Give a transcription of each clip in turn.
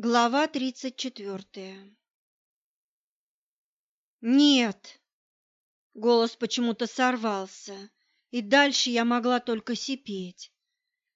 Глава тридцать четвертая. «Нет!» Голос почему-то сорвался, и дальше я могла только сипеть.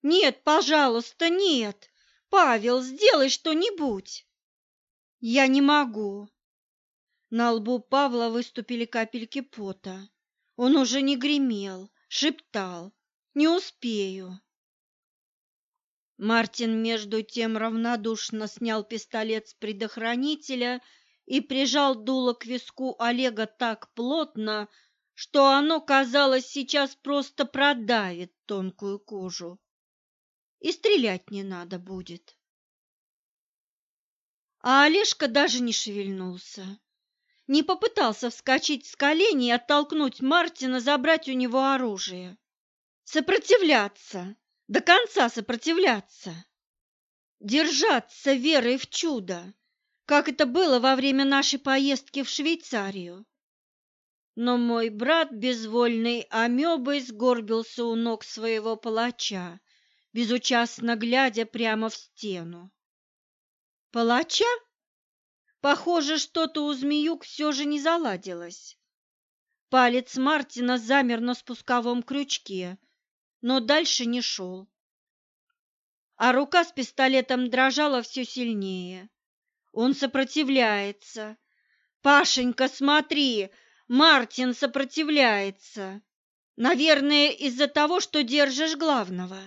«Нет, пожалуйста, нет! Павел, сделай что-нибудь!» «Я не могу!» На лбу Павла выступили капельки пота. Он уже не гремел, шептал. «Не успею!» Мартин между тем равнодушно снял пистолет с предохранителя и прижал дуло к виску Олега так плотно, что оно, казалось, сейчас просто продавит тонкую кожу. И стрелять не надо будет. А Олежка даже не шевельнулся, не попытался вскочить с коленей и оттолкнуть Мартина, забрать у него оружие. Сопротивляться! До конца сопротивляться, держаться верой в чудо, как это было во время нашей поездки в Швейцарию. Но мой брат, безвольный амебой, сгорбился у ног своего палача, безучастно глядя прямо в стену. Палача? Похоже, что-то у змеюк все же не заладилось. Палец Мартина замер на спусковом крючке, но дальше не шел. А рука с пистолетом дрожала все сильнее. Он сопротивляется. Пашенька, смотри, Мартин сопротивляется. Наверное, из-за того, что держишь главного.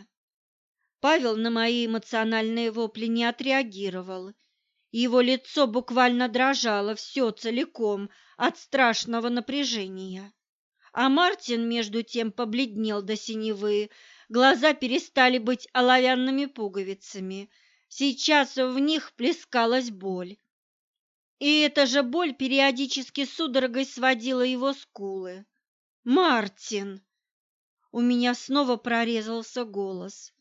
Павел на мои эмоциональные вопли не отреагировал. Его лицо буквально дрожало все целиком от страшного напряжения. А Мартин, между тем, побледнел до синевы, глаза перестали быть оловянными пуговицами. Сейчас в них плескалась боль. И эта же боль периодически судорогой сводила его скулы. «Мартин!» У меня снова прорезался голос.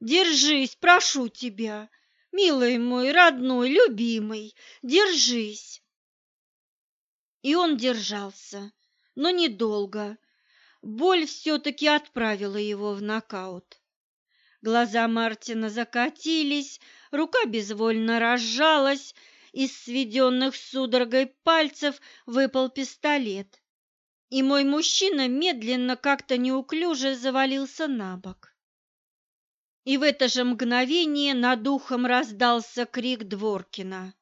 «Держись, прошу тебя! Милый мой, родной, любимый, держись!» И он держался но недолго. Боль все-таки отправила его в нокаут. Глаза Мартина закатились, рука безвольно разжалась, из сведенных судорогой пальцев выпал пистолет, и мой мужчина медленно, как-то неуклюже завалился на бок. И в это же мгновение над ухом раздался крик Дворкина.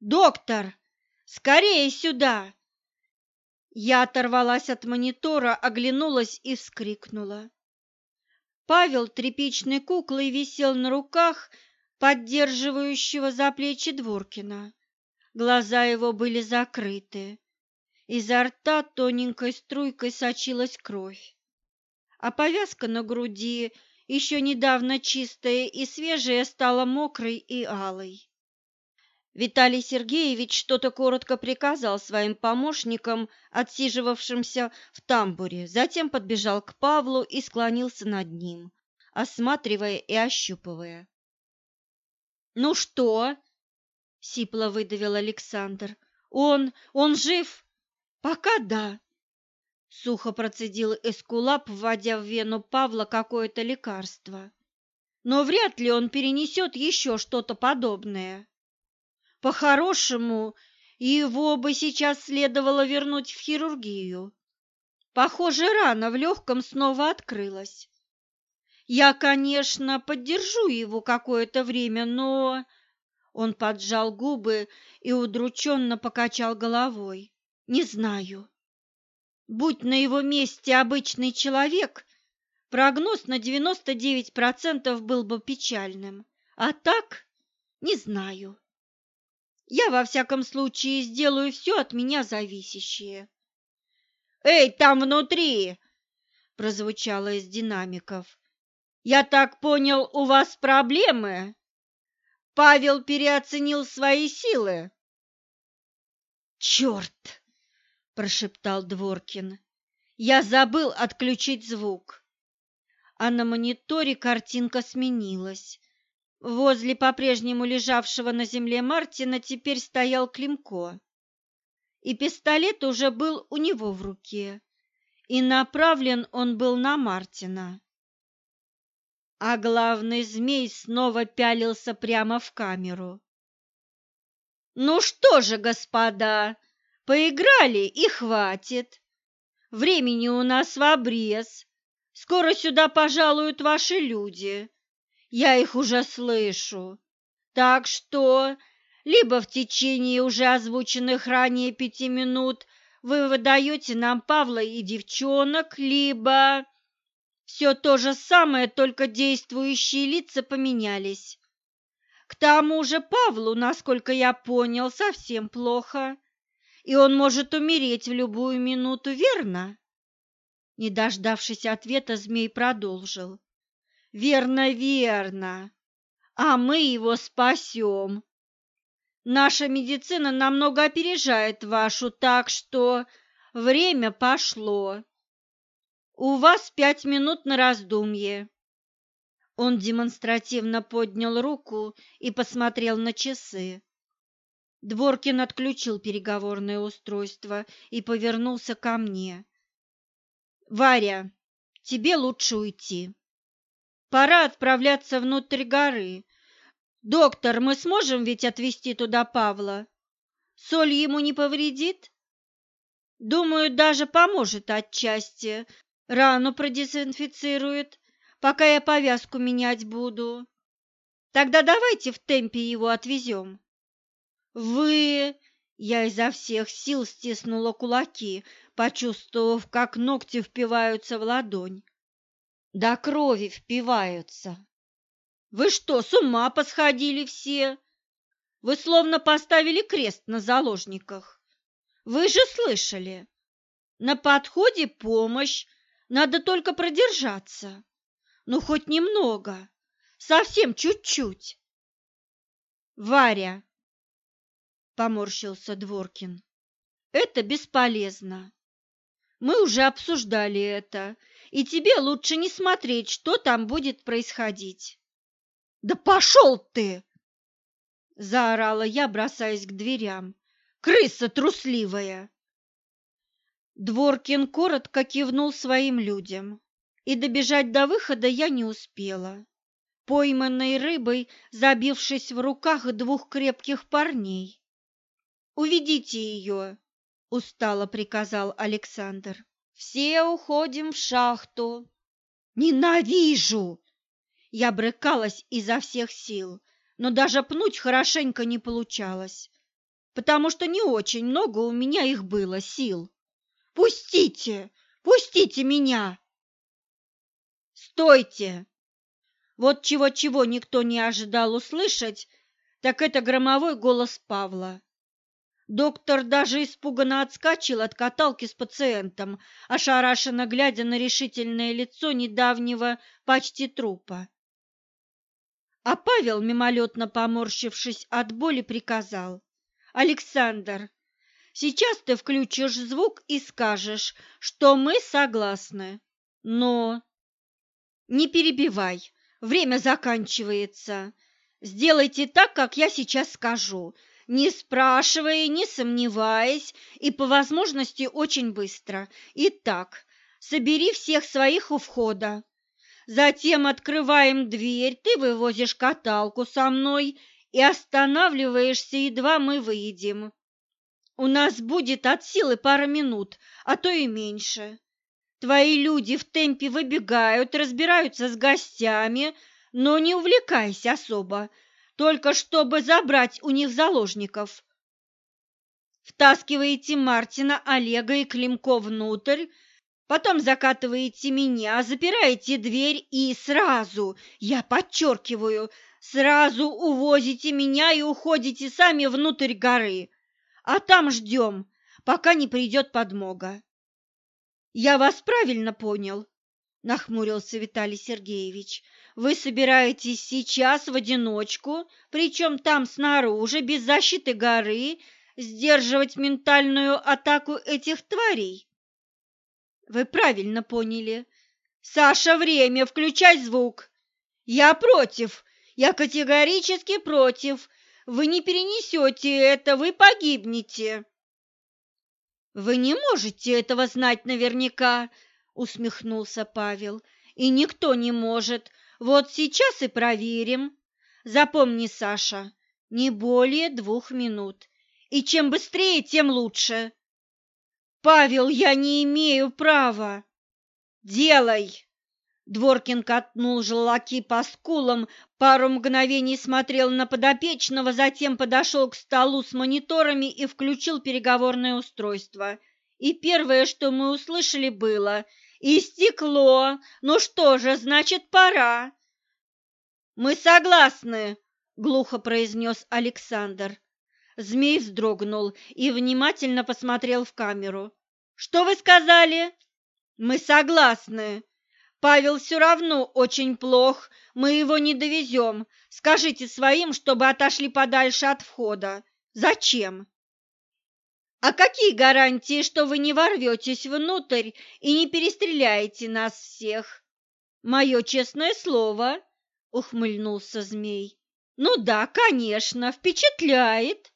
«Доктор, скорее сюда! Я оторвалась от монитора, оглянулась и вскрикнула. Павел тряпичной куклой висел на руках поддерживающего за плечи Дворкина. Глаза его были закрыты. Изо рта тоненькой струйкой сочилась кровь. А повязка на груди, еще недавно чистая и свежая, стала мокрой и алой. Виталий Сергеевич что-то коротко приказал своим помощникам, отсиживавшимся в тамбуре, затем подбежал к Павлу и склонился над ним, осматривая и ощупывая. «Ну что?» — сипло выдавил Александр. «Он... он жив?» «Пока да», — сухо процедил Эскулап, вводя в вену Павла какое-то лекарство. «Но вряд ли он перенесет еще что-то подобное». По-хорошему, его бы сейчас следовало вернуть в хирургию. Похоже, рана в легком снова открылась. Я, конечно, поддержу его какое-то время, но... Он поджал губы и удрученно покачал головой. Не знаю. Будь на его месте обычный человек, прогноз на 99% был бы печальным. А так, не знаю. Я, во всяком случае, сделаю все от меня зависящее. «Эй, там внутри!» – прозвучало из динамиков. «Я так понял, у вас проблемы? Павел переоценил свои силы?» «Черт!» – прошептал Дворкин. «Я забыл отключить звук». А на мониторе картинка сменилась. Возле по-прежнему лежавшего на земле Мартина теперь стоял Климко. И пистолет уже был у него в руке, и направлен он был на Мартина. А главный змей снова пялился прямо в камеру. Ну что же, господа, поиграли и хватит. Времени у нас в обрез. Скоро сюда пожалуют ваши люди. Я их уже слышу. Так что либо в течение уже озвученных ранее пяти минут вы выдаете нам Павла и девчонок, либо все то же самое, только действующие лица поменялись. К тому же Павлу, насколько я понял, совсем плохо, и он может умереть в любую минуту, верно? Не дождавшись ответа, змей продолжил. Верно, верно. А мы его спасем. Наша медицина намного опережает вашу, так что время пошло. У вас пять минут на раздумье. Он демонстративно поднял руку и посмотрел на часы. Дворкин отключил переговорное устройство и повернулся ко мне. «Варя, тебе лучше уйти. Пора отправляться внутрь горы, «Доктор, мы сможем ведь отвезти туда Павла? Соль ему не повредит?» «Думаю, даже поможет отчасти. Рану продезинфицирует, пока я повязку менять буду. Тогда давайте в темпе его отвезем». «Вы...» Я изо всех сил стиснула кулаки, почувствовав, как ногти впиваются в ладонь. До крови впиваются. Вы что, с ума посходили все? Вы словно поставили крест на заложниках. Вы же слышали. На подходе помощь, надо только продержаться. Ну, хоть немного, совсем чуть-чуть. Варя, поморщился Дворкин, это бесполезно. Мы уже обсуждали это, и тебе лучше не смотреть, что там будет происходить. «Да пошел ты!» – заорала я, бросаясь к дверям. «Крыса трусливая!» Дворкин коротко кивнул своим людям, и добежать до выхода я не успела. Пойманной рыбой, забившись в руках двух крепких парней. «Уведите ее!» – устало приказал Александр. «Все уходим в шахту!» «Ненавижу!» Я брыкалась изо всех сил, но даже пнуть хорошенько не получалось, потому что не очень много у меня их было сил. «Пустите! Пустите меня!» «Стойте!» Вот чего-чего никто не ожидал услышать, так это громовой голос Павла. Доктор даже испуганно отскочил от каталки с пациентом, ошарашенно глядя на решительное лицо недавнего почти трупа. А Павел, мимолетно поморщившись от боли, приказал. «Александр, сейчас ты включишь звук и скажешь, что мы согласны. Но...» «Не перебивай, время заканчивается. Сделайте так, как я сейчас скажу, не спрашивая, не сомневаясь и по возможности очень быстро. Итак, собери всех своих у входа. Затем открываем дверь, ты вывозишь каталку со мной и останавливаешься, едва мы выйдем. У нас будет от силы пара минут, а то и меньше. Твои люди в темпе выбегают, разбираются с гостями, но не увлекайся особо, только чтобы забрать у них заложников. Втаскиваете Мартина, Олега и Климко внутрь, Потом закатываете меня, запираете дверь и сразу, я подчеркиваю, сразу увозите меня и уходите сами внутрь горы. А там ждем, пока не придет подмога. Я вас правильно понял, нахмурился Виталий Сергеевич. Вы собираетесь сейчас в одиночку, причем там снаружи, без защиты горы, сдерживать ментальную атаку этих тварей? Вы правильно поняли. Саша, время, включай звук. Я против. Я категорически против. Вы не перенесете это, вы погибнете. Вы не можете этого знать наверняка, усмехнулся Павел. И никто не может. Вот сейчас и проверим. Запомни, Саша, не более двух минут. И чем быстрее, тем лучше. Павел, я не имею права. Делай. Дворкин катнул желаки по скулам, пару мгновений смотрел на подопечного, затем подошел к столу с мониторами и включил переговорное устройство. И первое, что мы услышали, было «Истекло! Ну что же, значит, пора!» «Мы согласны!» — глухо произнес Александр. Змей вздрогнул и внимательно посмотрел в камеру. «Что вы сказали?» «Мы согласны!» Павел все равно очень плох, мы его не довезем. Скажите своим, чтобы отошли подальше от входа. Зачем? А какие гарантии, что вы не ворветесь внутрь и не перестреляете нас всех? Мое честное слово, ухмыльнулся змей. Ну да, конечно, впечатляет.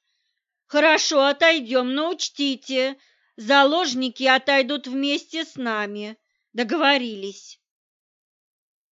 Хорошо, отойдем, но учтите, заложники отойдут вместе с нами. Договорились.